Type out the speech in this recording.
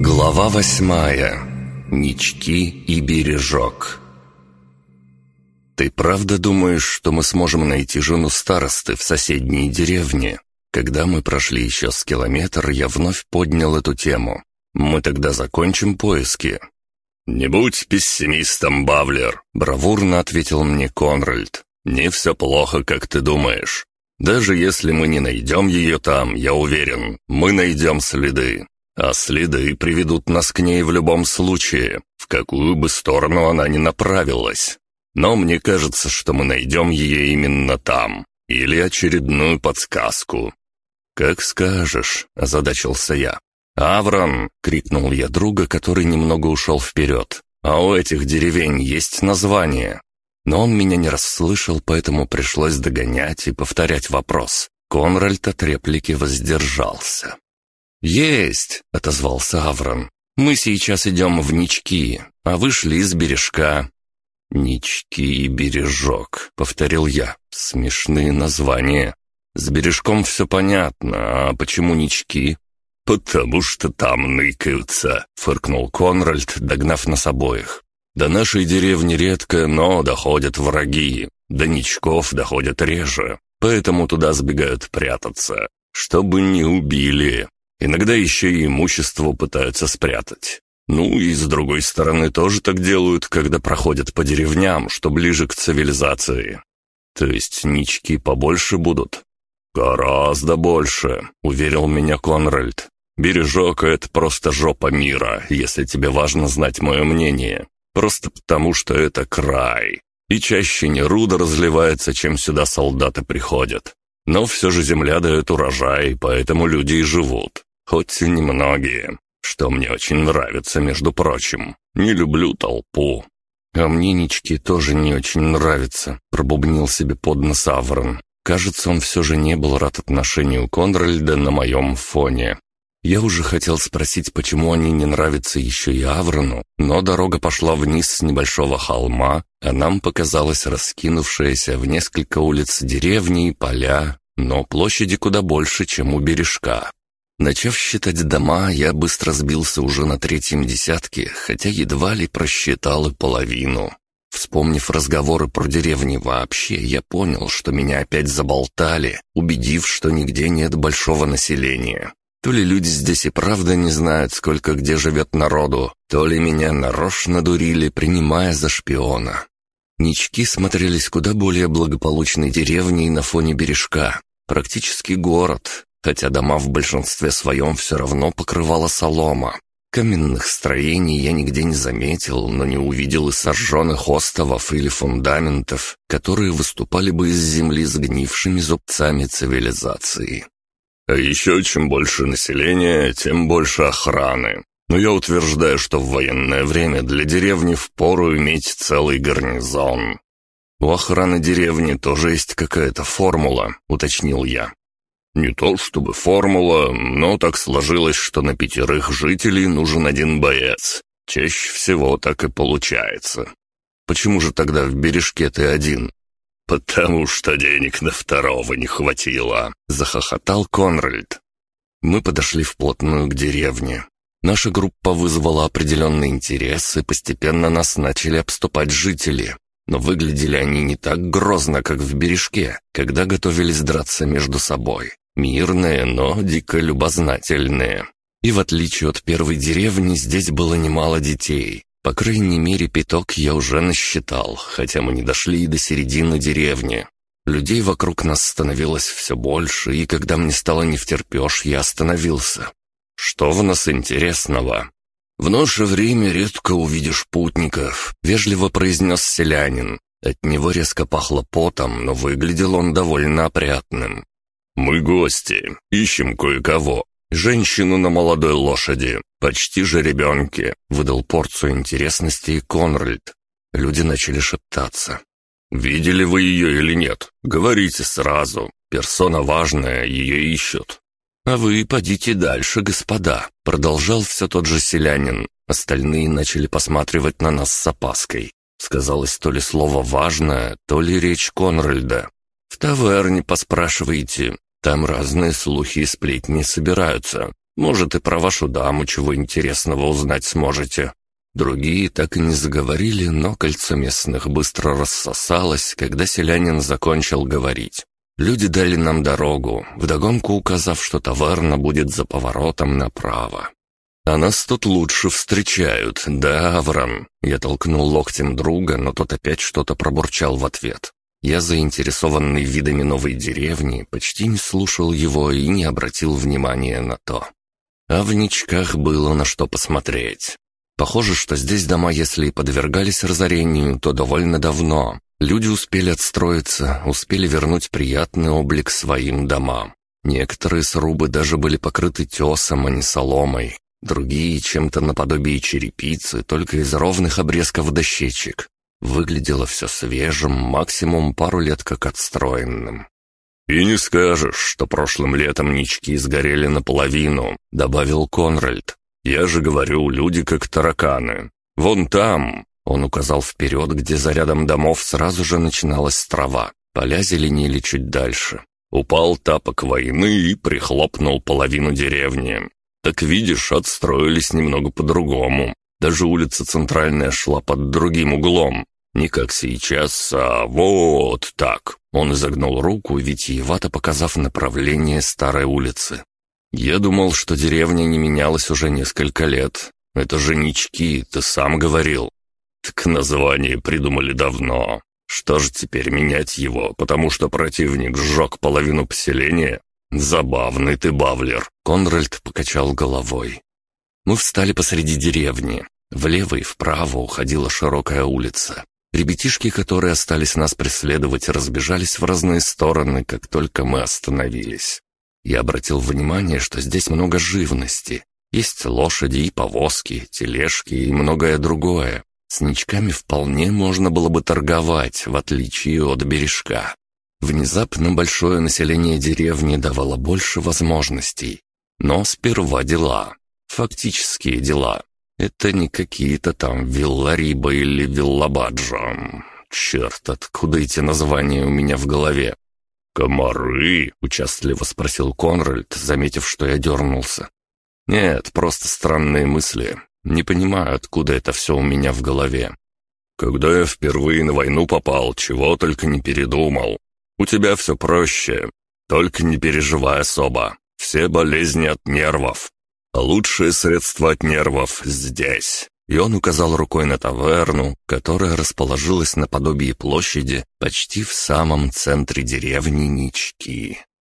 Глава восьмая. Нички и бережок. «Ты правда думаешь, что мы сможем найти жену старосты в соседней деревне?» Когда мы прошли еще с километр, я вновь поднял эту тему. «Мы тогда закончим поиски». «Не будь пессимистом, Бавлер», — бравурно ответил мне Конральд. «Не все плохо, как ты думаешь. Даже если мы не найдем ее там, я уверен, мы найдем следы. А следы приведут нас к ней в любом случае, в какую бы сторону она ни направилась. Но мне кажется, что мы найдем ее именно там. Или очередную подсказку. «Как скажешь», — озадачился я. «Аврон!» — крикнул я друга, который немного ушел вперед. «А у этих деревень есть название?» Но он меня не расслышал, поэтому пришлось догонять и повторять вопрос. Конральд от реплики воздержался. «Есть!» — отозвался Аврон. «Мы сейчас идем в Нички, а вышли из бережка». «Нички и бережок», — повторил я. «Смешные названия. С бережком все понятно, а почему Нички?» «Потому что там ныкаются», — фыркнул Конральд, догнав нас обоих. До нашей деревни редко, но доходят враги. До Ничков доходят реже, поэтому туда сбегают прятаться, чтобы не убили. Иногда еще и имущество пытаются спрятать. Ну и с другой стороны тоже так делают, когда проходят по деревням, что ближе к цивилизации. То есть нички побольше будут? Гораздо больше, уверил меня Конральд. Бережок — это просто жопа мира, если тебе важно знать мое мнение. Просто потому, что это край. И чаще не руда разливается, чем сюда солдаты приходят. Но все же земля дает урожай, поэтому люди и живут. Хоть и немногие. Что мне очень нравится, между прочим. Не люблю толпу. А мне нички тоже не очень нравится, пробубнил себе под нос Аврон. Кажется, он все же не был рад отношению Конральда на моем фоне. Я уже хотел спросить, почему они не нравятся еще и Аврону, но дорога пошла вниз с небольшого холма, а нам показалось раскинувшаяся в несколько улиц деревни и поля, но площади куда больше, чем у бережка. Начав считать дома, я быстро сбился уже на третьем десятке, хотя едва ли просчитал и половину. Вспомнив разговоры про деревни вообще, я понял, что меня опять заболтали, убедив, что нигде нет большого населения. То ли люди здесь и правда не знают, сколько где живет народу, то ли меня нарочно дурили, принимая за шпиона. Нички смотрелись куда более благополучной деревней на фоне бережка. Практически город, хотя дома в большинстве своем все равно покрывала солома. Каменных строений я нигде не заметил, но не увидел и сожженных остовов или фундаментов, которые выступали бы из земли сгнившими зубцами цивилизации. А еще чем больше населения, тем больше охраны. Но я утверждаю, что в военное время для деревни впору иметь целый гарнизон. У охраны деревни тоже есть какая-то формула, уточнил я. Не то чтобы формула, но так сложилось, что на пятерых жителей нужен один боец. Чаще всего так и получается. Почему же тогда в бережке ты один? «Потому что денег на второго не хватило», — захохотал Конральд. Мы подошли вплотную к деревне. Наша группа вызвала определенный интерес, и постепенно нас начали обступать жители. Но выглядели они не так грозно, как в бережке, когда готовились драться между собой. Мирные, но дико любознательные. И в отличие от первой деревни, здесь было немало детей. По крайней мере, пяток я уже насчитал, хотя мы не дошли и до середины деревни. Людей вокруг нас становилось все больше, и когда мне стало не втерпешь, я остановился. Что в нас интересного? В наше время редко увидишь путников, вежливо произнес селянин. От него резко пахло потом, но выглядел он довольно опрятным. «Мы гости, ищем кое-кого. Женщину на молодой лошади, почти же ребенке», — выдал порцию интересностей Конральд. Люди начали шептаться. «Видели вы ее или нет? Говорите сразу. Персона важная, ее ищут». «А вы подите дальше, господа», — продолжал все тот же селянин. Остальные начали посматривать на нас с опаской. Сказалось то ли слово «важное», то ли речь Конральда. «В таверне поспрашивайте. Там разные слухи и сплетни собираются. Может, и про вашу даму чего интересного узнать сможете». Другие так и не заговорили, но кольцо местных быстро рассосалось, когда селянин закончил говорить. Люди дали нам дорогу, вдогонку указав, что таверна будет за поворотом направо. «А нас тут лучше встречают, да, Аврам?» Я толкнул локтем друга, но тот опять что-то пробурчал в ответ. Я, заинтересованный видами новой деревни, почти не слушал его и не обратил внимания на то. А в ничках было на что посмотреть. Похоже, что здесь дома, если и подвергались разорению, то довольно давно. Люди успели отстроиться, успели вернуть приятный облик своим домам. Некоторые срубы даже были покрыты тесом, а не соломой. Другие чем-то наподобие черепицы, только из ровных обрезков дощечек. Выглядело все свежим, максимум пару лет как отстроенным. «И не скажешь, что прошлым летом нички сгорели наполовину», — добавил Конральд. «Я же говорю, люди как тараканы. Вон там!» Он указал вперед, где за рядом домов сразу же начиналась трава. Поля зеленели чуть дальше. Упал тапок войны и прихлопнул половину деревни. Так видишь, отстроились немного по-другому. Даже улица центральная шла под другим углом. Не как сейчас, а вот так. Он изогнул руку, витиевато показав направление старой улицы. Я думал, что деревня не менялась уже несколько лет. Это же нички, ты сам говорил. Так название придумали давно. Что же теперь менять его, потому что противник сжег половину поселения? Забавный ты, Бавлер. Конральд покачал головой. Мы встали посреди деревни. Влево и вправо уходила широкая улица. Ребятишки, которые остались нас преследовать, разбежались в разные стороны, как только мы остановились. Я обратил внимание, что здесь много живности. Есть лошади и повозки, тележки и многое другое. С ничками вполне можно было бы торговать, в отличие от бережка. Внезапно большое население деревни давало больше возможностей. Но сперва дела. Фактические дела. Это не какие-то там Виллариба или Виллабаджо. Черт, откуда эти названия у меня в голове? «Комары?» — участливо спросил Конральд, заметив, что я дернулся. «Нет, просто странные мысли. Не понимаю, откуда это все у меня в голове. Когда я впервые на войну попал, чего только не передумал. У тебя все проще. Только не переживай особо. Все болезни от нервов. Лучшее средство от нервов здесь. И он указал рукой на таверну, которая расположилась наподобие площади почти в самом центре деревни Нички.